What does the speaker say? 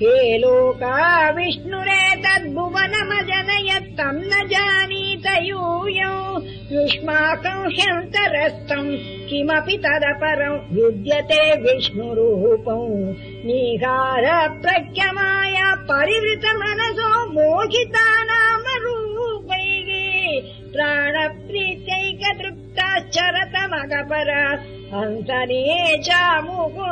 हे लोका विष्णुरेतद्भुवनमजनयत्तम् न जानीत यूयौ युष्माकम् ह्यन्तरस्तम् किमपि तदपरम् विद्यते विष्णुरूपम् निगारप्रज्ञमाय परिवृत मनसो मोहिता नाम रूपैः। प्राणप्रीत्यैकतृप्ताश्चरतमगपर दृप्तश्चरतमगपरा अन्तरे चामुकु